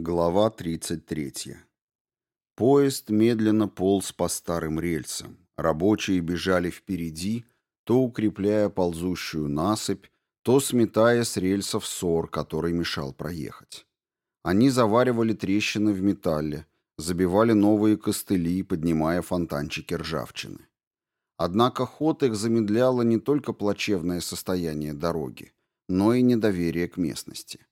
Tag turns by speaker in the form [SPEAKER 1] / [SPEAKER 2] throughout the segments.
[SPEAKER 1] Глава 33. Поезд медленно полз по старым рельсам. Рабочие бежали впереди, то укрепляя ползущую насыпь, то сметая с рельсов ссор, который мешал проехать. Они заваривали трещины в металле, забивали новые костыли, поднимая фонтанчики ржавчины. Однако ход их замедляло не только плачевное состояние дороги, но и недоверие к местности.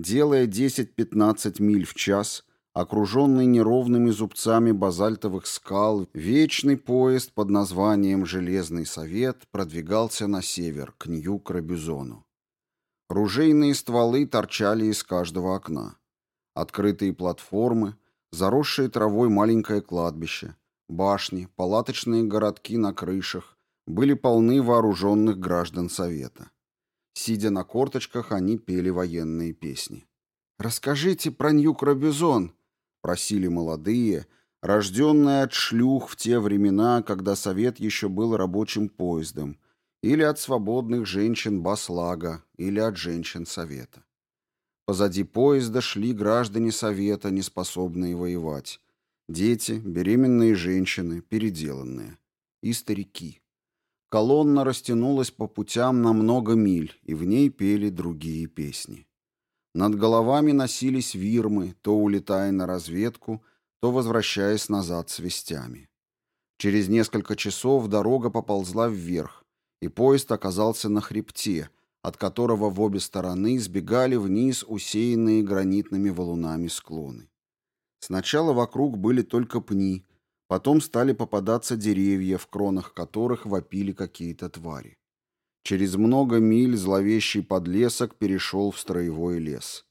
[SPEAKER 1] Делая 10-15 миль в час, окруженный неровными зубцами базальтовых скал, вечный поезд под названием «Железный совет» продвигался на север, к Нью-Крабюзону. Ружейные стволы торчали из каждого окна. Открытые платформы, заросшие травой маленькое кладбище, башни, палаточные городки на крышах были полны вооруженных граждан Совета. Сидя на корточках, они пели военные песни. «Расскажите про Нью-Крабюзон», — просили молодые, рожденные от шлюх в те времена, когда Совет еще был рабочим поездом, или от свободных женщин Баслага, или от женщин Совета. Позади поезда шли граждане Совета, неспособные воевать. Дети, беременные женщины, переделанные. И старики. Колонна растянулась по путям на много миль, и в ней пели другие песни. Над головами носились вирмы, то улетая на разведку, то возвращаясь назад с вестями. Через несколько часов дорога поползла вверх, и поезд оказался на хребте, от которого в обе стороны сбегали вниз усеянные гранитными валунами склоны. Сначала вокруг были только пни, Потом стали попадаться деревья, в кронах которых вопили какие-то твари. Через много миль зловещий подлесок перешел в строевой лес.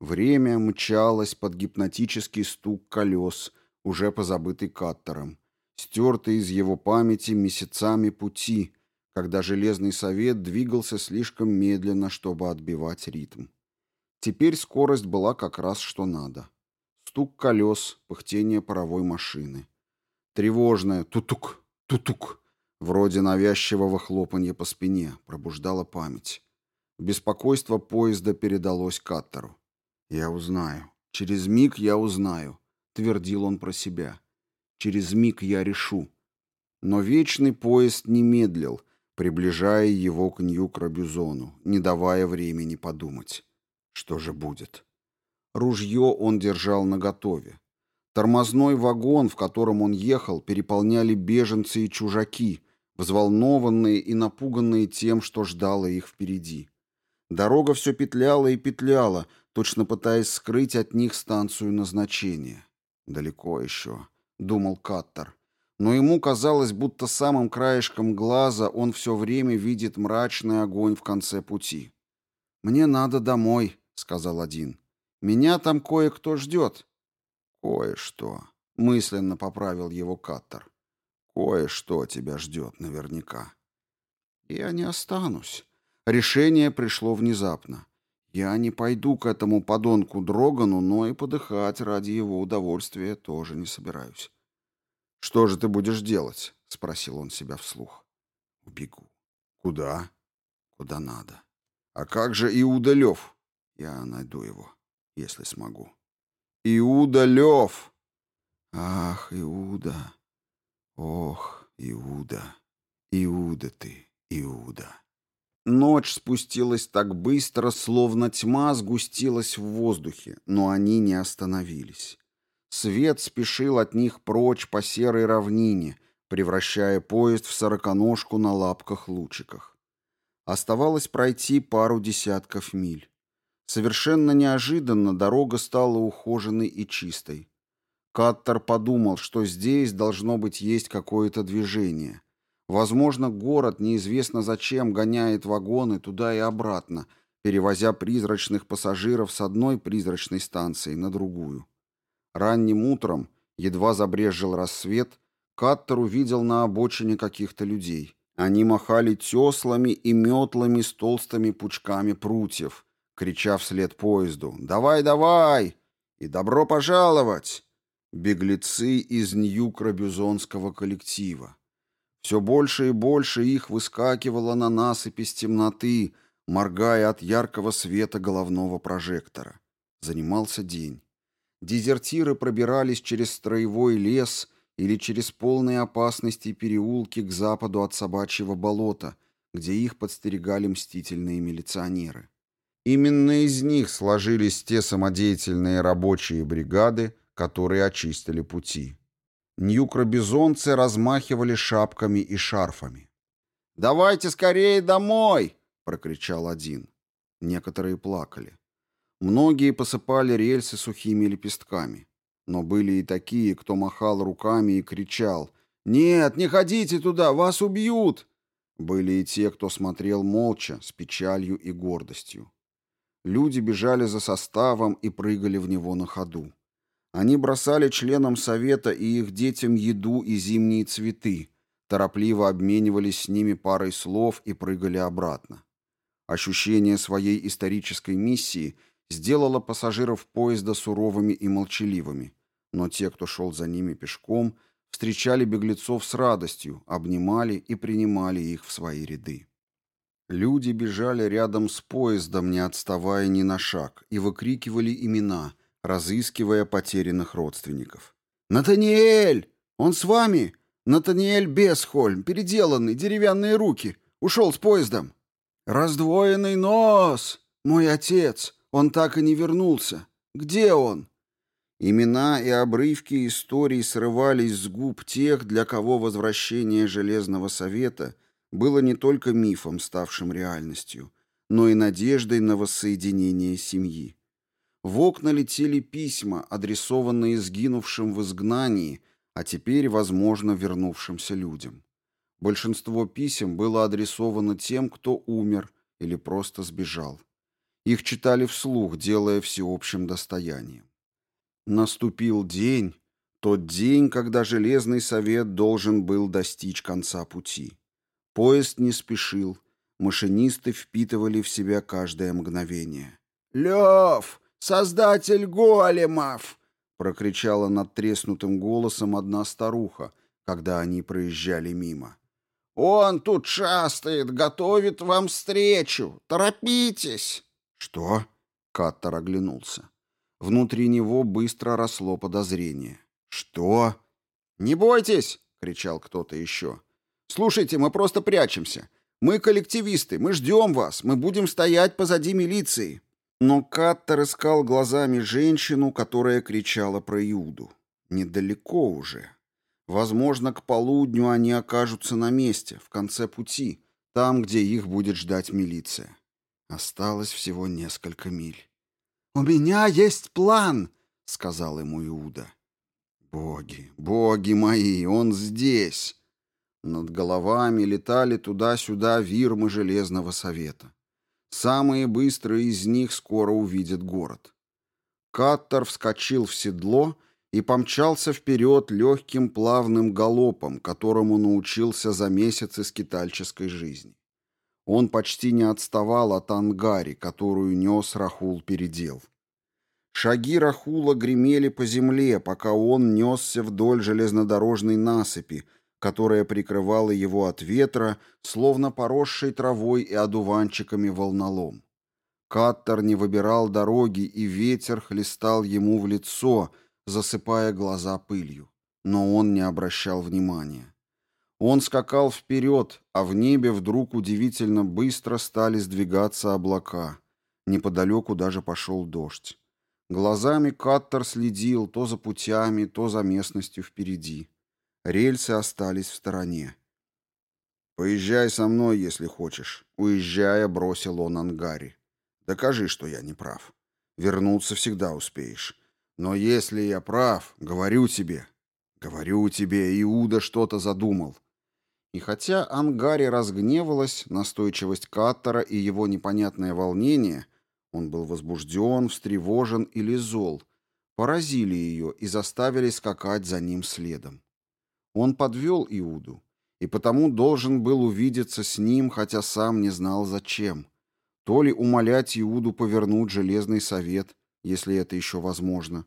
[SPEAKER 1] Время мчалось под гипнотический стук колес, уже позабытый каттером, стертый из его памяти месяцами пути, когда Железный Совет двигался слишком медленно, чтобы отбивать ритм. Теперь скорость была как раз что надо. Стук колес, пыхтение паровой машины. Тревожное «тутук, тутук», вроде навязчивого хлопанья по спине, пробуждало память. Беспокойство поезда передалось Каттеру. «Я узнаю. Через миг я узнаю», — твердил он про себя. «Через миг я решу». Но вечный поезд не медлил, приближая его к Нью-Крабюзону, не давая времени подумать. Что же будет? Ружье он держал наготове. Тормозной вагон, в котором он ехал, переполняли беженцы и чужаки, взволнованные и напуганные тем, что ждало их впереди. Дорога все петляла и петляла, точно пытаясь скрыть от них станцию назначения. «Далеко еще», — думал Каттер. Но ему казалось, будто самым краешком глаза он все время видит мрачный огонь в конце пути. «Мне надо домой», — сказал один. «Меня там кое-кто ждет». «Кое-что», — мысленно поправил его Каттер. «Кое-что тебя ждет наверняка». «Я не останусь». Решение пришло внезапно. Я не пойду к этому подонку Дрогану, но и подыхать ради его удовольствия тоже не собираюсь. «Что же ты будешь делать?» — спросил он себя вслух. «Убегу». «Куда?» «Куда надо». «А как же Иуда Лев?» «Я найду его, если смогу». Иуда Лев. Ах, Иуда. Ох, Иуда. Иуда ты, Иуда. Ночь спустилась так быстро, словно тьма сгустилась в воздухе, но они не остановились. Свет спешил от них прочь по серой равнине, превращая поезд в сороконожку на лапках-лучиках. Оставалось пройти пару десятков миль. Совершенно неожиданно дорога стала ухоженной и чистой. Каттер подумал, что здесь должно быть есть какое-то движение. Возможно, город неизвестно зачем гоняет вагоны туда и обратно, перевозя призрачных пассажиров с одной призрачной станции на другую. Ранним утром, едва забрезжил рассвет, Каттер увидел на обочине каких-то людей. Они махали теслами и метлами с толстыми пучками прутьев, крича вслед поезду «Давай, давай!» и «Добро пожаловать!» Беглецы из Нью-Крабюзонского коллектива. Все больше и больше их выскакивало на насыпь из темноты, моргая от яркого света головного прожектора. Занимался день. Дезертиры пробирались через строевой лес или через полные опасности переулки к западу от собачьего болота, где их подстерегали мстительные милиционеры. Именно из них сложились те самодеятельные рабочие бригады, которые очистили пути. Ньюкробизонцы размахивали шапками и шарфами. «Давайте скорее домой!» — прокричал один. Некоторые плакали. Многие посыпали рельсы сухими лепестками. Но были и такие, кто махал руками и кричал «Нет, не ходите туда, вас убьют!» Были и те, кто смотрел молча, с печалью и гордостью. Люди бежали за составом и прыгали в него на ходу. Они бросали членам совета и их детям еду и зимние цветы, торопливо обменивались с ними парой слов и прыгали обратно. Ощущение своей исторической миссии сделало пассажиров поезда суровыми и молчаливыми, но те, кто шел за ними пешком, встречали беглецов с радостью, обнимали и принимали их в свои ряды. Люди бежали рядом с поездом, не отставая ни на шаг, и выкрикивали имена, разыскивая потерянных родственников. «Натаниэль! Он с вами? Натаниэль Бесхольм, переделанный, деревянные руки, ушел с поездом!» «Раздвоенный нос! Мой отец! Он так и не вернулся! Где он?» Имена и обрывки историй срывались с губ тех, для кого возвращение Железного Совета было не только мифом, ставшим реальностью, но и надеждой на воссоединение семьи. В окна летели письма, адресованные сгинувшим в изгнании, а теперь, возможно, вернувшимся людям. Большинство писем было адресовано тем, кто умер или просто сбежал. Их читали вслух, делая всеобщим достоянием. Наступил день, тот день, когда Железный Совет должен был достичь конца пути. Поезд не спешил, машинисты впитывали в себя каждое мгновение. «Лев, создатель големов!» — прокричала над треснутым голосом одна старуха, когда они проезжали мимо. «Он тут шастает, готовит вам встречу! Торопитесь!» «Что?» — Каттер оглянулся. Внутри него быстро росло подозрение. «Что?» «Не бойтесь!» — кричал кто-то еще. Слушайте, мы просто прячемся. Мы коллективисты, мы ждем вас, мы будем стоять позади милиции». Но Каттер искал глазами женщину, которая кричала про Иуду. Недалеко уже. Возможно, к полудню они окажутся на месте, в конце пути, там, где их будет ждать милиция. Осталось всего несколько миль. «У меня есть план», — сказал ему Иуда. «Боги, боги мои, он здесь!» Над головами летали туда-сюда вирмы Железного Совета. Самые быстрые из них скоро увидят город. Каттер вскочил в седло и помчался вперед легким плавным галопом, которому научился за месяцы скитальческой жизни. Он почти не отставал от ангари, которую нес Рахул передел. Шаги Рахула гремели по земле, пока он несся вдоль железнодорожной насыпи, которая прикрывала его от ветра, словно поросшей травой и одуванчиками волнолом. Каттер не выбирал дороги, и ветер хлестал ему в лицо, засыпая глаза пылью. Но он не обращал внимания. Он скакал вперед, а в небе вдруг удивительно быстро стали сдвигаться облака. Неподалеку даже пошел дождь. Глазами Каттер следил то за путями, то за местностью впереди. Рельсы остались в стороне. «Поезжай со мной, если хочешь», — уезжая, бросил он Ангари. «Докажи, что я не прав. Вернуться всегда успеешь. Но если я прав, говорю тебе, говорю тебе, Иуда что-то задумал». И хотя Ангари разгневалась, настойчивость Каттера и его непонятное волнение, он был возбужден, встревожен или зол, поразили ее и заставили скакать за ним следом. Он подвел Иуду, и потому должен был увидеться с ним, хотя сам не знал зачем. То ли умолять Иуду повернуть Железный Совет, если это еще возможно,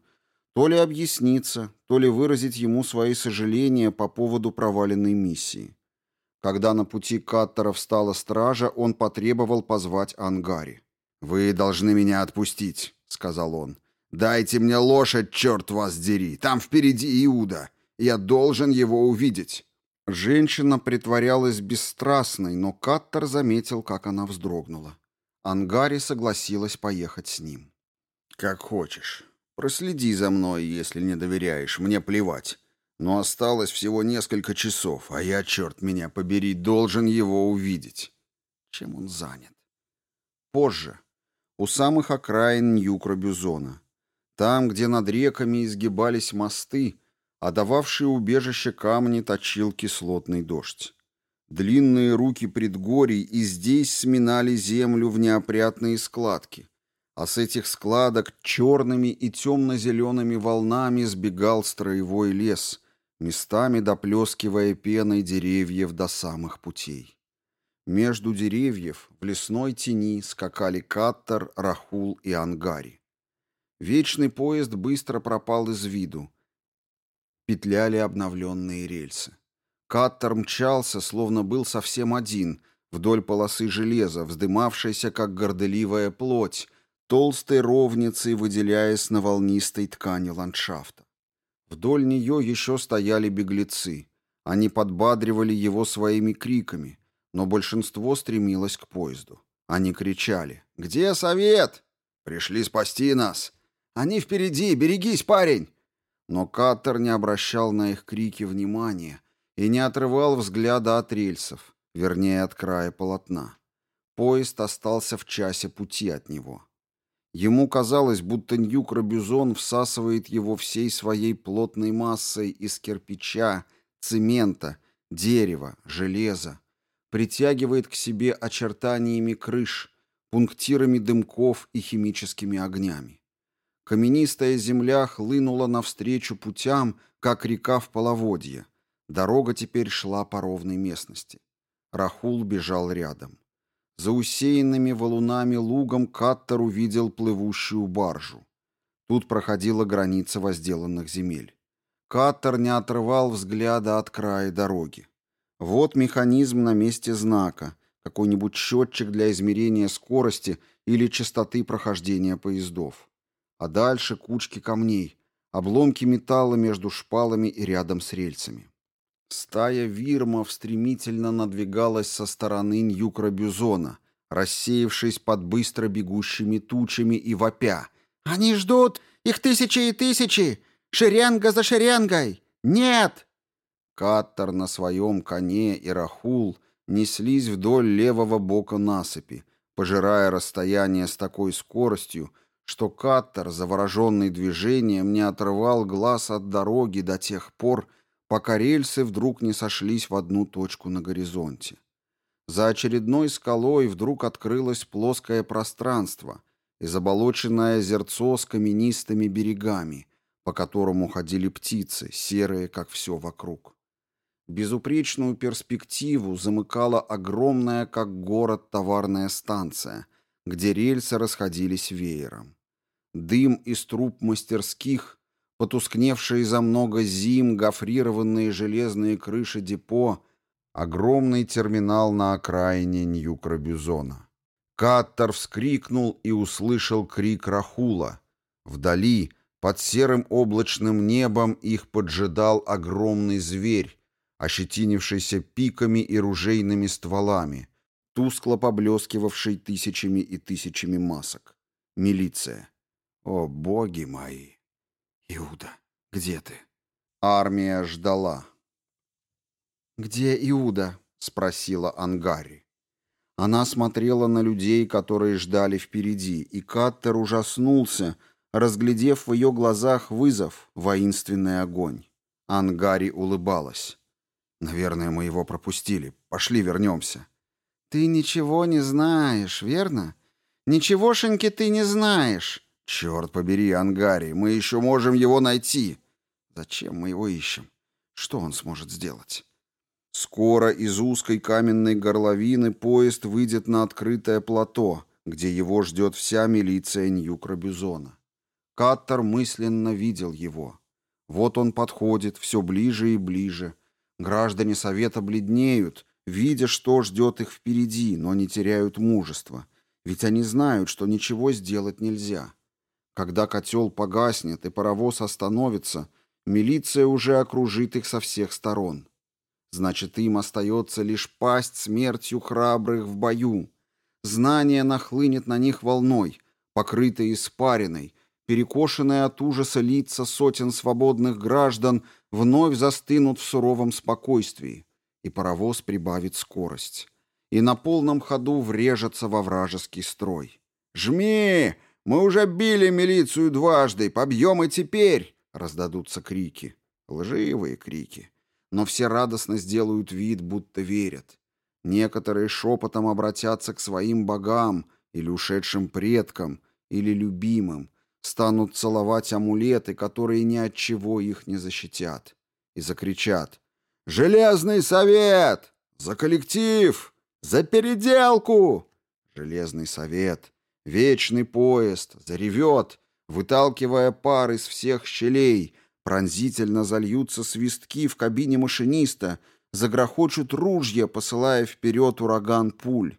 [SPEAKER 1] то ли объясниться, то ли выразить ему свои сожаления по поводу проваленной миссии. Когда на пути Каттера встала стража, он потребовал позвать Ангари. «Вы должны меня отпустить», — сказал он. «Дайте мне лошадь, черт вас дери! Там впереди Иуда! Я должен его увидеть!» Женщина притворялась бесстрастной, но Каттер заметил, как она вздрогнула. Ангари согласилась поехать с ним. «Как хочешь. Проследи за мной, если не доверяешь. Мне плевать. Но осталось всего несколько часов, а я, черт меня побери, должен его увидеть. Чем он занят? Позже. У самых окраин Ньюкра-Бюзона. Там, где над реками изгибались мосты, а дававшие убежище камни точил кислотный дождь. Длинные руки предгорий и здесь сминали землю в неопрятные складки, а с этих складок черными и темно-зелеными волнами сбегал строевой лес, местами доплескивая пеной деревьев до самых путей. Между деревьев в лесной тени скакали Каттер, Рахул и Ангари. Вечный поезд быстро пропал из виду. Петляли обновленные рельсы. Каттер мчался, словно был совсем один, вдоль полосы железа, вздымавшейся, как горделивая плоть, толстой ровницей выделяясь на волнистой ткани ландшафта. Вдоль нее еще стояли беглецы. Они подбадривали его своими криками, но большинство стремилось к поезду. Они кричали «Где совет?» «Пришли спасти нас!» «Они впереди! Берегись, парень!» Но Каттер не обращал на их крики внимания и не отрывал взгляда от рельсов, вернее, от края полотна. Поезд остался в часе пути от него. Ему казалось, будто Ньюк-Робюзон всасывает его всей своей плотной массой из кирпича, цемента, дерева, железа, притягивает к себе очертаниями крыш, пунктирами дымков и химическими огнями. Каменистая земля хлынула навстречу путям, как река в половодье. Дорога теперь шла по ровной местности. Рахул бежал рядом. За усеянными валунами лугом Каттер увидел плывущую баржу. Тут проходила граница возделанных земель. Каттер не отрывал взгляда от края дороги. Вот механизм на месте знака, какой-нибудь счетчик для измерения скорости или частоты прохождения поездов. А дальше кучки камней, обломки металла между шпалами и рядом с рельсами. Стая вирмов стремительно надвигалась со стороны Ньюкра-Бюзона, рассеявшись под быстро бегущими тучами и вопя. «Они ждут! Их тысячи и тысячи! Шеренга за шеренгой! Нет!» Каттер на своем коне и Рахул неслись вдоль левого бока насыпи, пожирая расстояние с такой скоростью, что Каттер, завороженный движением, не отрывал глаз от дороги до тех пор, пока рельсы вдруг не сошлись в одну точку на горизонте. За очередной скалой вдруг открылось плоское пространство и заболоченное озерцо с каменистыми берегами, по которому ходили птицы, серые, как все вокруг. Безупречную перспективу замыкала огромная, как город, товарная станция, где рельсы расходились веером. Дым из труб мастерских потускневшие за много зим гофрированные железные крыши депо, огромный терминал на окраине Нью-Крабюзона. Каттер вскрикнул и услышал крик Рахула. Вдали, под серым облачным небом, их поджидал огромный зверь, ощетинившийся пиками и ружейными стволами, тускло поблескивавший тысячами и тысячами масок. Милиция. О, боги мои! «Иуда, где ты?» Армия ждала. «Где Иуда?» — спросила Ангари. Она смотрела на людей, которые ждали впереди, и Каттер ужаснулся, разглядев в ее глазах вызов, воинственный огонь. Ангари улыбалась. «Наверное, мы его пропустили. Пошли вернемся». «Ты ничего не знаешь, верно? Ничегошеньки ты не знаешь. «Черт побери, Ангари, мы еще можем его найти!» «Зачем мы его ищем? Что он сможет сделать?» Скоро из узкой каменной горловины поезд выйдет на открытое плато, где его ждет вся милиция Нью-Крабюзона. Каттер мысленно видел его. Вот он подходит, все ближе и ближе. Граждане Совета бледнеют, видя, что ждет их впереди, но не теряют мужества. Ведь они знают, что ничего сделать нельзя. Когда котел погаснет и паровоз остановится, милиция уже окружит их со всех сторон. Значит, им остается лишь пасть смертью храбрых в бою. Знание нахлынет на них волной, покрытое испариной, перекошенные от ужаса лица сотен свободных граждан вновь застынут в суровом спокойствии, и паровоз прибавит скорость, и на полном ходу врежется во вражеский строй. «Жми! Мы уже били милицию дважды, побьем и теперь!» — раздадутся крики. Лживые крики. Но все радостно сделают вид, будто верят. Некоторые шепотом обратятся к своим богам или ушедшим предкам, или любимым, станут целовать амулеты, которые ни от чего их не защитят, и закричат «Железный совет! За коллектив! За переделку!» Железный совет, вечный поезд, заревет, выталкивая пар из всех щелей, пронзительно зальются свистки в кабине машиниста, загрохочут ружья, посылая вперед ураган пуль.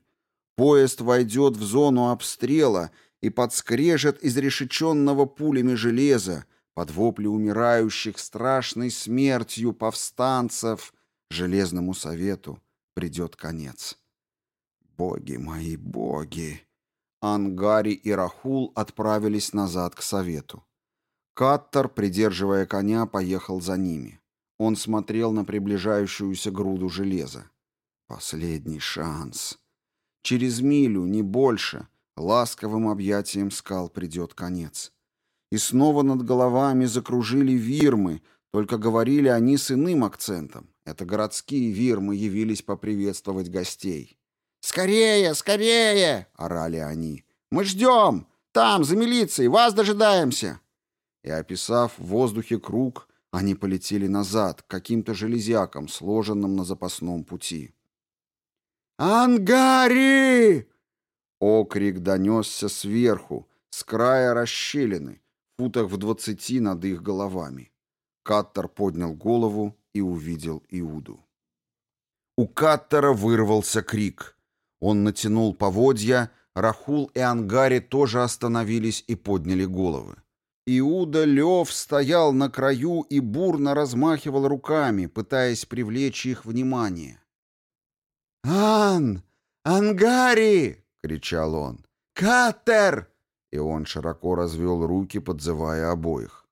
[SPEAKER 1] Поезд войдет в зону обстрела — и подскрежет изрешеченного пулями железа, под вопли умирающих страшной смертью повстанцев, Железному совету придет конец. Боги мои, боги! Ангари и Рахул отправились назад к совету. Каттер, придерживая коня, поехал за ними. Он смотрел на приближающуюся груду железа. Последний шанс. Через милю, не больше, Ласковым объятием скал придет конец. И снова над головами закружили вирмы, только говорили они с иным акцентом. Это городские вирмы явились поприветствовать гостей. «Скорее, скорее!» — орали они. «Мы ждем! Там, за милицией! Вас дожидаемся!» И, описав в воздухе круг, они полетели назад, к каким-то железякам, сложенным на запасном пути. «Ангари!» Окрик донесся сверху, с края расщелины, футах в двадцати над их головами. Каттер поднял голову и увидел Иуду. У Каттера вырвался крик. Он натянул поводья, Рахул и Ангари тоже остановились и подняли головы. Иуда Лев стоял на краю и бурно размахивал руками, пытаясь привлечь их внимание. «Ан! Ангари!» кричал он. «Катер!» И он широко развел руки, подзывая обоих.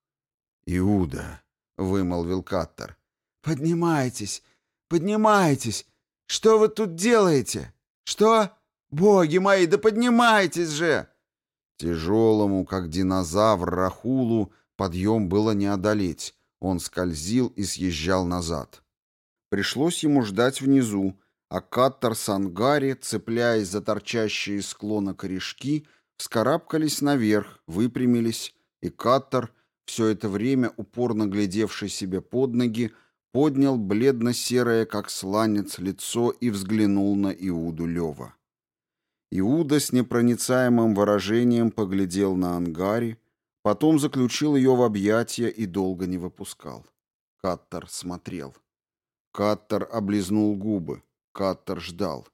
[SPEAKER 1] «Иуда!» — вымолвил Каттер. «Поднимайтесь! Поднимайтесь! Что вы тут делаете? Что? Боги мои, да поднимайтесь же!» Тяжелому, как динозавр, Рахулу подъем было не одолеть. Он скользил и съезжал назад. Пришлось ему ждать внизу, а Каттер с Ангари, цепляясь за торчащие из склона корешки, вскарабкались наверх, выпрямились, и Каттер, все это время упорно глядевший себе под ноги, поднял бледно-серое, как сланец, лицо и взглянул на Иуду Лева. Иуда с непроницаемым выражением поглядел на Ангари, потом заключил ее в объятия и долго не выпускал. Каттер смотрел. Каттер облизнул губы. Каттер ждал.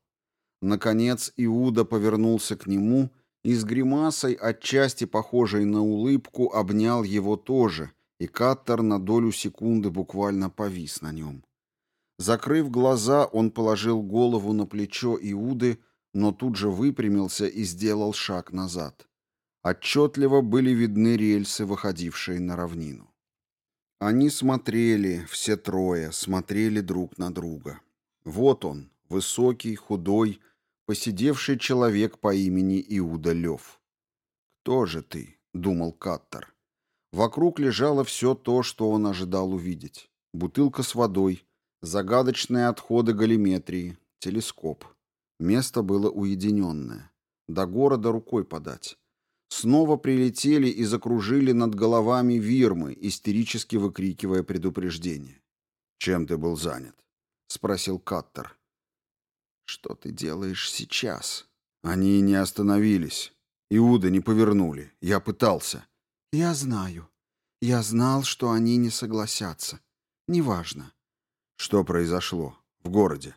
[SPEAKER 1] Наконец Иуда повернулся к нему и с гримасой, отчасти похожей на улыбку, обнял его тоже, и Каттер на долю секунды буквально повис на нем. Закрыв глаза, он положил голову на плечо Иуды, но тут же выпрямился и сделал шаг назад. Отчетливо были видны рельсы, выходившие на равнину. Они смотрели, все трое, смотрели друг на друга. Вот он, высокий, худой, посидевший человек по имени Иуда Лев. «Кто же ты?» — думал Каттер. Вокруг лежало все то, что он ожидал увидеть. Бутылка с водой, загадочные отходы галиметрии, телескоп. Место было уединенное. До города рукой подать. Снова прилетели и закружили над головами вирмы, истерически выкрикивая предупреждение. «Чем ты был занят?» — спросил Каттер. «Что ты делаешь сейчас?» «Они не остановились. Иуда не повернули. Я пытался». «Я знаю. Я знал, что они не согласятся. Неважно». «Что произошло? В городе?»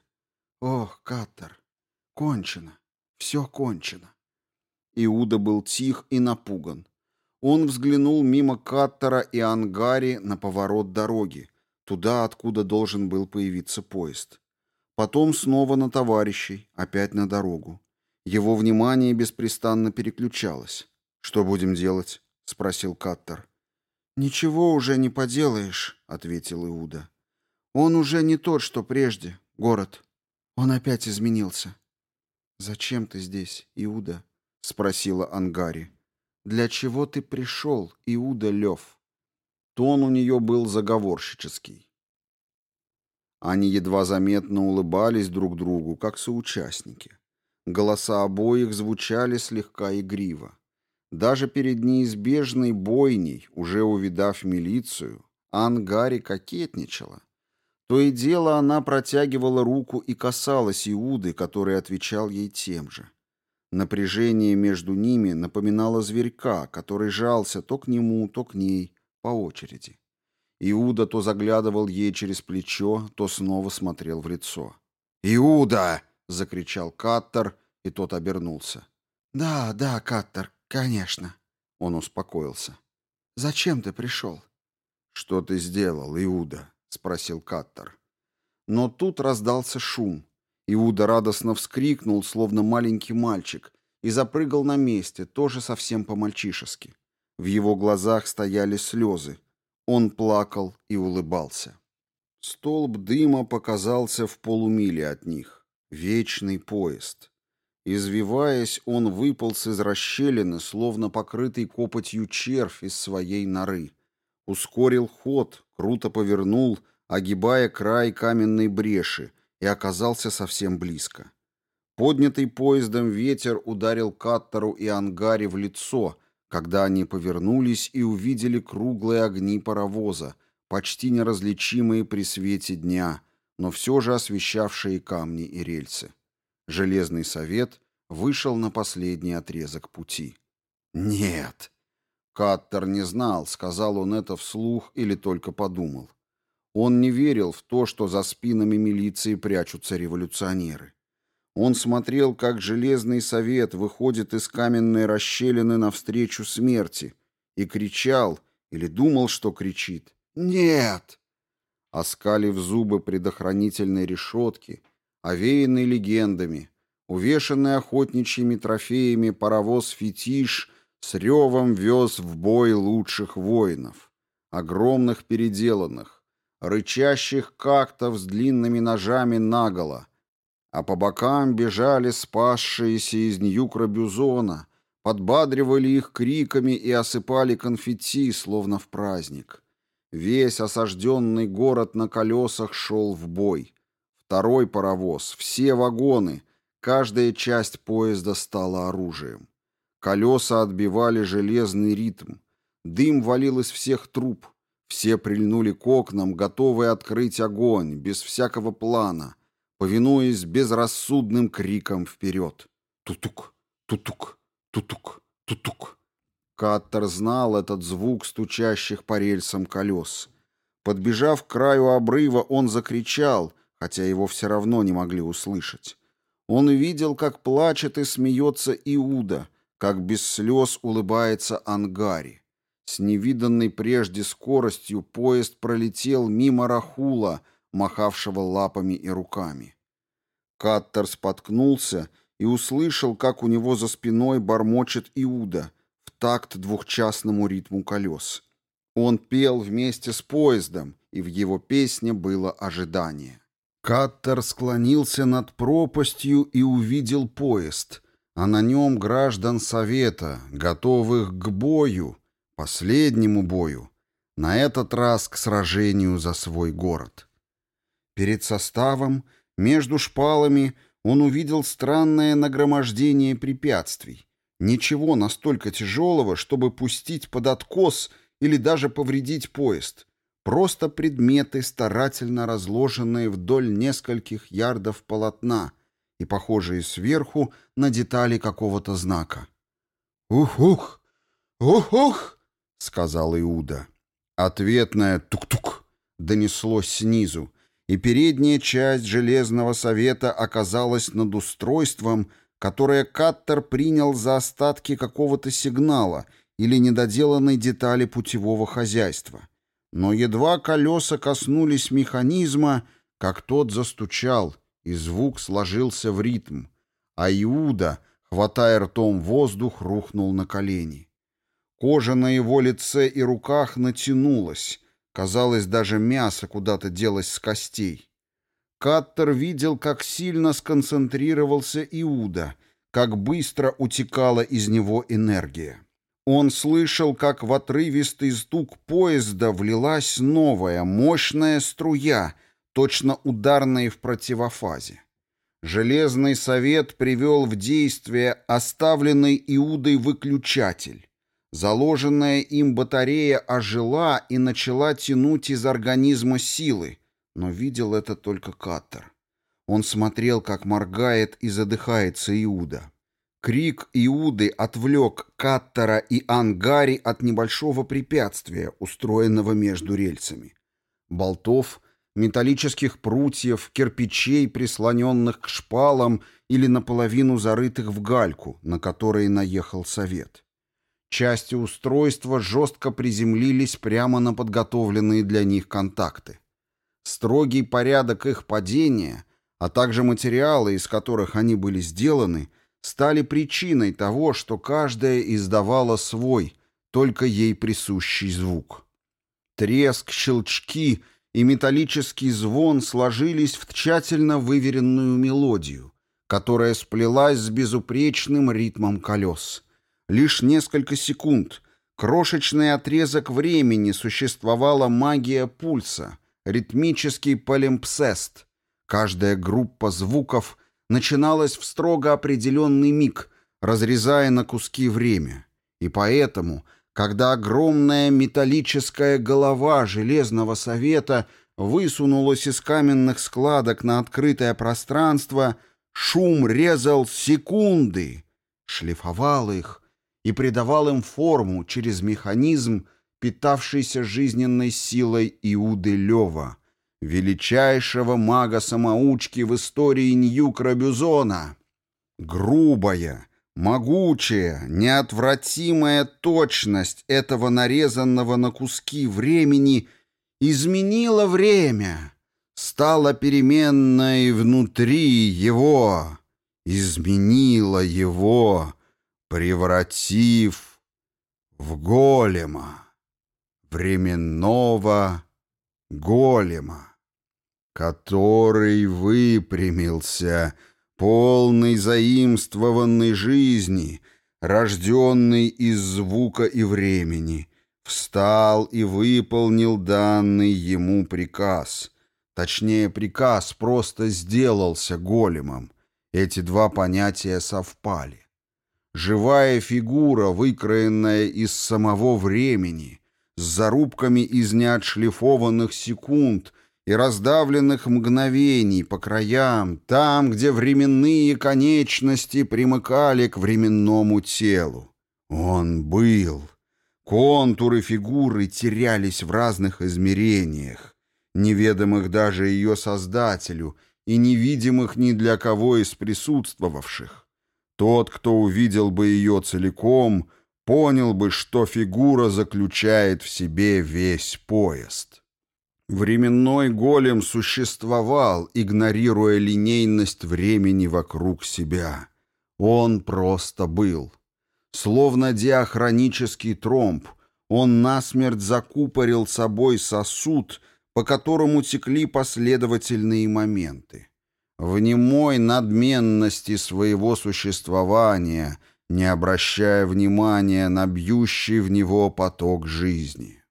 [SPEAKER 1] «Ох, Каттер, кончено. Все кончено». Иуда был тих и напуган. Он взглянул мимо Каттера и Ангари на поворот дороги, туда, откуда должен был появиться поезд. Потом снова на товарищей, опять на дорогу. Его внимание беспрестанно переключалось. «Что будем делать?» — спросил Каттер. «Ничего уже не поделаешь», — ответил Иуда. «Он уже не тот, что прежде, город. Он опять изменился». «Зачем ты здесь, Иуда?» — спросила Ангари. «Для чего ты пришел, Иуда Лев?» Тон у нее был заговорщический. Они едва заметно улыбались друг другу, как соучастники. Голоса обоих звучали слегка игриво. Даже перед неизбежной бойней, уже увидав милицию, Ангари кокетничала. То и дело она протягивала руку и касалась Иуды, который отвечал ей тем же. Напряжение между ними напоминало зверька, который жался то к нему, то к ней, по очереди. Иуда то заглядывал ей через плечо, то снова смотрел в лицо. «Иуда!» — закричал Каттер, и тот обернулся. «Да, да, Каттер, конечно». Он успокоился. «Зачем ты пришел?» «Что ты сделал, Иуда?» — спросил Каттер. Но тут раздался шум. Иуда радостно вскрикнул, словно маленький мальчик, и запрыгал на месте, тоже совсем по-мальчишески. В его глазах стояли слезы. Он плакал и улыбался. Столб дыма показался в полумиле от них. Вечный поезд. Извиваясь, он выполз из расщелины, словно покрытый копотью червь из своей норы. Ускорил ход, круто повернул, огибая край каменной бреши, и оказался совсем близко. Поднятый поездом ветер ударил Каттеру и Ангаре в лицо, когда они повернулись и увидели круглые огни паровоза, почти неразличимые при свете дня, но все же освещавшие камни и рельсы. Железный совет вышел на последний отрезок пути. «Нет!» Каттер не знал, сказал он это вслух или только подумал. Он не верил в то, что за спинами милиции прячутся революционеры. Он смотрел, как Железный Совет выходит из каменной расщелины навстречу смерти, и кричал, или думал, что кричит, «Нет!». Оскалив зубы предохранительной решетки, овеянный легендами, увешанный охотничьими трофеями паровоз «Фетиш» с ревом вез в бой лучших воинов, огромных переделанных, рычащих кактов с длинными ножами наголо, а по бокам бежали спасшиеся из Ньюкра-Бюзона, подбадривали их криками и осыпали конфетти, словно в праздник. Весь осажденный город на колесах шел в бой. Второй паровоз, все вагоны, каждая часть поезда стала оружием. Колеса отбивали железный ритм. Дым валил из всех труб. Все прильнули к окнам, готовые открыть огонь, без всякого плана, повинуясь безрассудным крикам вперед. Тутук, тутук, тутук, тутук. Каттер знал этот звук стучащих по рельсам колес. Подбежав к краю обрыва, он закричал, хотя его все равно не могли услышать. Он видел, как плачет и смеется Иуда, как без слез улыбается Ангари. С невиданной прежде скоростью поезд пролетел мимо Рахула, махавшего лапами и руками. Каттер споткнулся и услышал, как у него за спиной бормочет Иуда в такт двухчастному ритму колес. Он пел вместе с поездом, и в его песне было ожидание. Каттер склонился над пропастью и увидел поезд, а на нем граждан Совета, готовых к бою, последнему бою, на этот раз к сражению за свой город. Перед составом, между шпалами, он увидел странное нагромождение препятствий. Ничего настолько тяжелого, чтобы пустить под откос или даже повредить поезд. Просто предметы, старательно разложенные вдоль нескольких ярдов полотна и похожие сверху на детали какого-то знака. «Ух-ух! Ух-ух!» — сказал Иуда. Ответное «тук-тук» донеслось снизу, и передняя часть Железного Совета оказалась над устройством, которое Каттер принял за остатки какого-то сигнала или недоделанной детали путевого хозяйства. Но едва колеса коснулись механизма, как тот застучал, и звук сложился в ритм, а Иуда, хватая ртом воздух, рухнул на колени. Кожа на его лице и руках натянулась, казалось, даже мясо куда-то делось с костей. Каттер видел, как сильно сконцентрировался Иуда, как быстро утекала из него энергия. Он слышал, как в отрывистый стук поезда влилась новая, мощная струя, точно ударная в противофазе. Железный совет привел в действие оставленный Иудой выключатель. Заложенная им батарея ожила и начала тянуть из организма силы, но видел это только Каттер. Он смотрел, как моргает и задыхается Иуда. Крик Иуды отвлек Каттера и Ангари от небольшого препятствия, устроенного между рельсами. Болтов, металлических прутьев, кирпичей, прислоненных к шпалам или наполовину зарытых в гальку, на которые наехал совет. Части устройства жестко приземлились прямо на подготовленные для них контакты. Строгий порядок их падения, а также материалы, из которых они были сделаны, стали причиной того, что каждая издавала свой, только ей присущий звук. Треск, щелчки и металлический звон сложились в тщательно выверенную мелодию, которая сплелась с безупречным ритмом колес. Лишь несколько секунд, крошечный отрезок времени существовала магия пульса — ритмический полимпсест. Каждая группа звуков начиналась в строго определенный миг, разрезая на куски время. И поэтому, когда огромная металлическая голова Железного Совета высунулась из каменных складок на открытое пространство, шум резал секунды, шлифовал их и придавал им форму через механизм, питавшийся жизненной силой Иуды Лева, величайшего мага-самоучки в истории Ньюкра-Бюзона. Грубая, могучая, неотвратимая точность этого нарезанного на куски времени изменила время, стала переменной внутри его, изменила его, превратив в голема временного голема, который выпрямился, полный заимствованной жизни, рожденный из звука и времени, встал и выполнил данный ему приказ. Точнее, приказ просто сделался големом. Эти два понятия совпали. Живая фигура, выкроенная из самого времени — с зарубками из неотшлифованных секунд и раздавленных мгновений по краям, там, где временные конечности примыкали к временному телу. Он был. Контуры фигуры терялись в разных измерениях, неведомых даже ее создателю и невидимых ни для кого из присутствовавших. Тот, кто увидел бы ее целиком — понял бы, что фигура заключает в себе весь поезд. Временной голем существовал, игнорируя линейность времени вокруг себя. Он просто был. Словно диахронический тромб, он насмерть закупорил собой сосуд, по которому текли последовательные моменты. В немой надменности своего существования — не обращая внимания на бьющий в него поток жизни.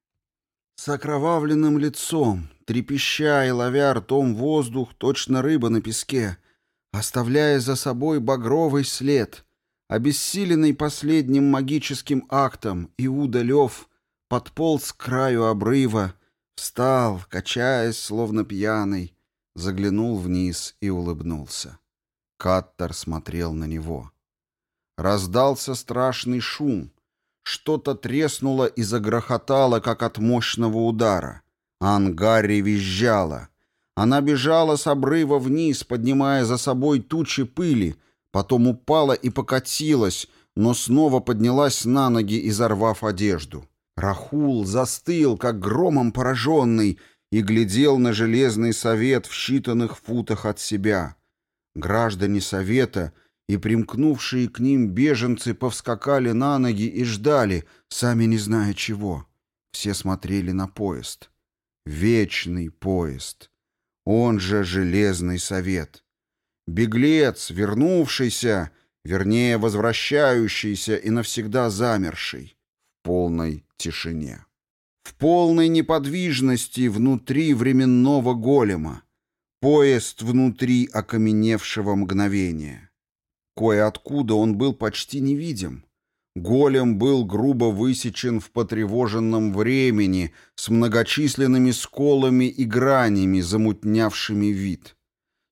[SPEAKER 1] С окровавленным лицом, трепеща и ловя ртом воздух, точно рыба на песке, оставляя за собой багровый след, обессиленный последним магическим актом, Иуда Лев подполз к краю обрыва, встал, качаясь, словно пьяный, заглянул вниз и улыбнулся. Каттер смотрел на него. Раздался страшный шум. Что-то треснуло и загрохотало, как от мощного удара. Ангари визжала. Она бежала с обрыва вниз, поднимая за собой тучи пыли, потом упала и покатилась, но снова поднялась на ноги, изорвав одежду. Рахул застыл, как громом пораженный, и глядел на железный совет в считанных футах от себя. Граждане совета и примкнувшие к ним беженцы повскакали на ноги и ждали, сами не зная чего. Все смотрели на поезд. Вечный поезд. Он же Железный Совет. Беглец, вернувшийся, вернее, возвращающийся и навсегда замерший в полной тишине. В полной неподвижности внутри временного голема. Поезд внутри окаменевшего мгновения. Кое-откуда он был почти невидим. Голем был грубо высечен в потревоженном времени с многочисленными сколами и гранями, замутнявшими вид.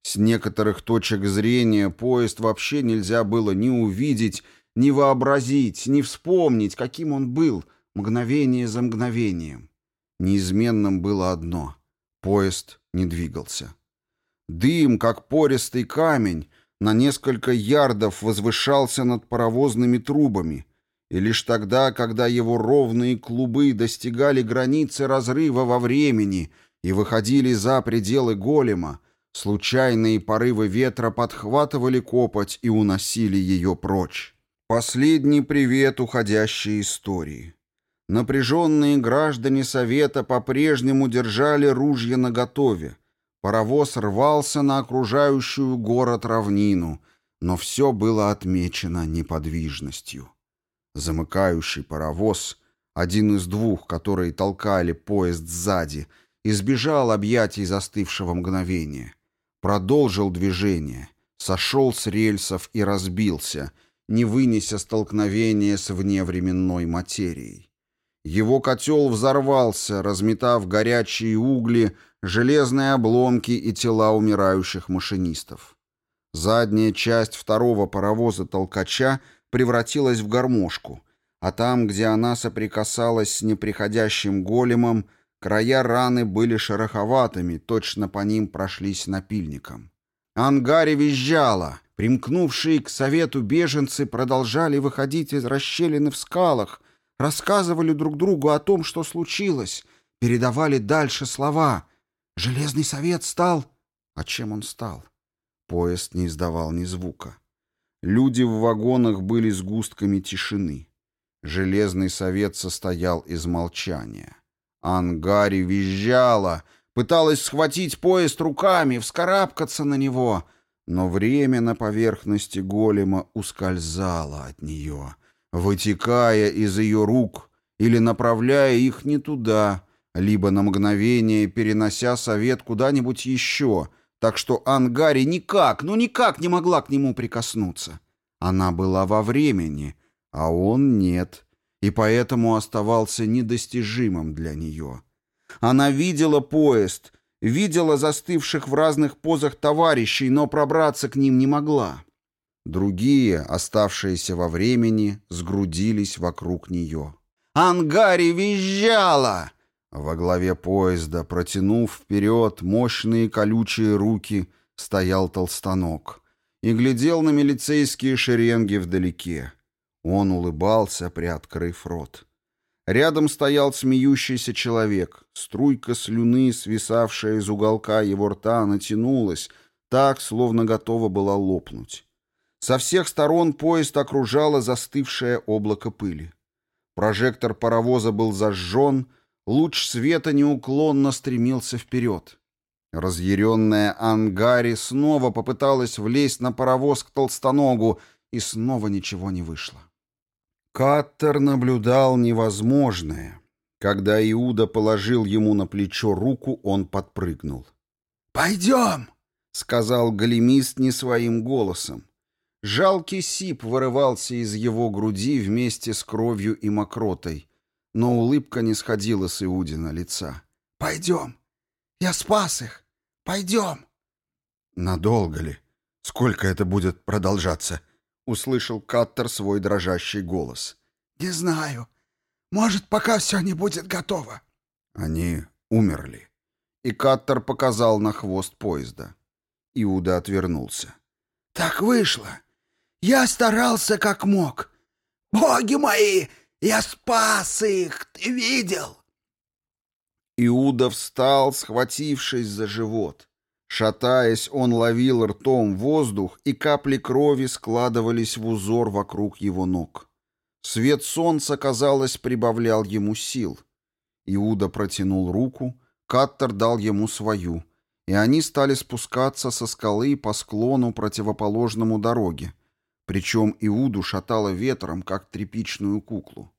[SPEAKER 1] С некоторых точек зрения поезд вообще нельзя было ни увидеть, ни вообразить, ни вспомнить, каким он был, мгновение за мгновением. Неизменным было одно — поезд не двигался. Дым, как пористый камень, на несколько ярдов возвышался над паровозными трубами, и лишь тогда, когда его ровные клубы достигали границы разрыва во времени и выходили за пределы голема, случайные порывы ветра подхватывали копоть и уносили ее прочь. Последний привет уходящей истории. Напряженные граждане Совета по-прежнему держали ружья наготове, Паровоз рвался на окружающую город равнину, но все было отмечено неподвижностью. Замыкающий паровоз, один из двух, которые толкали поезд сзади, избежал объятий застывшего мгновения. Продолжил движение, сошел с рельсов и разбился, не вынеся столкновения с вневременной материей. Его котел взорвался, разметав горячие угли, железные обломки и тела умирающих машинистов. Задняя часть второго паровоза-толкача превратилась в гармошку, а там, где она соприкасалась с неприходящим големом, края раны были шероховатыми, точно по ним прошлись напильником. Ангаре визжала. Примкнувшие к совету беженцы продолжали выходить из расщелины в скалах, рассказывали друг другу о том, что случилось, передавали дальше слова. Железный совет стал... А чем он стал? Поезд не издавал ни звука. Люди в вагонах были сгустками тишины. Железный совет состоял из молчания. Ангари визжала, пыталась схватить поезд руками, вскарабкаться на него, но время на поверхности голема ускользало от нее, вытекая из ее рук или направляя их не туда, либо на мгновение перенося совет куда-нибудь еще, так что Ангари никак, ну никак не могла к нему прикоснуться. Она была во времени, а он нет, и поэтому оставался недостижимым для нее. Она видела поезд, видела застывших в разных позах товарищей, но пробраться к ним не могла. Другие, оставшиеся во времени, сгрудились вокруг нее. «Ангари визжала!» Во главе поезда, протянув вперед мощные колючие руки, стоял толстанок и глядел на милицейские шеренги вдалеке. Он улыбался, приоткрыв рот. Рядом стоял смеющийся человек. Струйка слюны, свисавшая из уголка его рта, натянулась, так, словно готова была лопнуть. Со всех сторон поезд окружало застывшее облако пыли. Прожектор паровоза был зажжен, Луч света неуклонно стремился вперед. Разъяренная Ангари снова попыталась влезть на паровоз к толстоногу, и снова ничего не вышло. Каттер наблюдал невозможное. Когда Иуда положил ему на плечо руку, он подпрыгнул. «Пойдем!» — сказал големист не своим голосом. Жалкий сип вырывался из его груди вместе с кровью и мокротой но улыбка не сходила с Иудина лица. «Пойдем! Я спас их! Пойдем!» «Надолго ли? Сколько это будет продолжаться?» — услышал Каттер свой дрожащий голос. «Не знаю. Может, пока все не будет готово». Они умерли. И Каттер показал на хвост поезда. Иуда отвернулся. «Так вышло. Я старался как мог.
[SPEAKER 2] «Боги мои! Я спас их! Ты видел?»
[SPEAKER 1] Иуда встал, схватившись за живот. Шатаясь, он ловил ртом воздух, и капли крови складывались в узор вокруг его ног. Свет солнца, казалось, прибавлял ему сил. Иуда протянул руку, Каттер дал ему свою, и они стали спускаться со скалы по склону противоположному дороге, причем Иуду шатало ветром, как тряпичную куклу.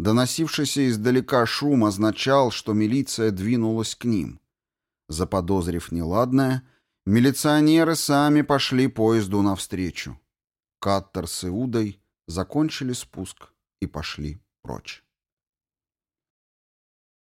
[SPEAKER 1] Доносившийся издалека шум означал, что милиция двинулась к ним. Заподозрив неладное, милиционеры сами пошли поезду навстречу. Каттер с Иудой закончили спуск и пошли прочь.